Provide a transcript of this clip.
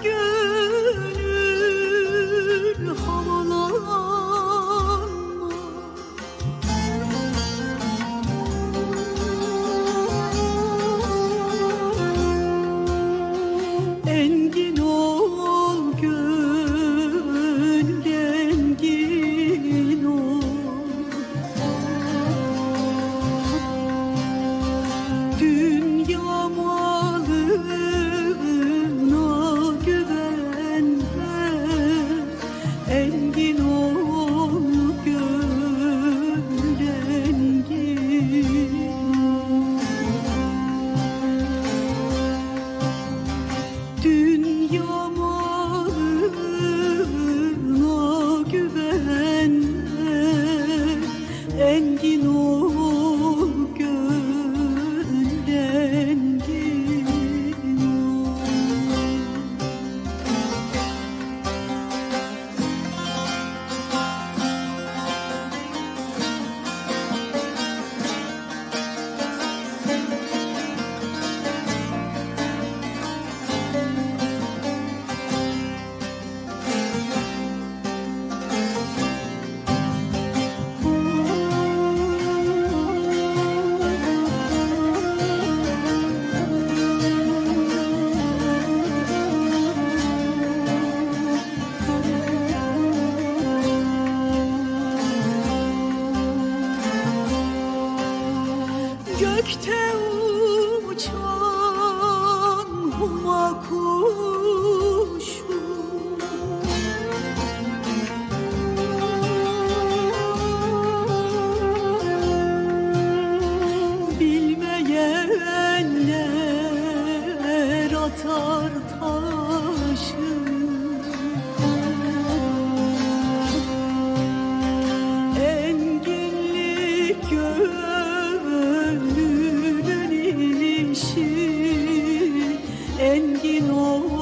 Good. Gökte Engin ol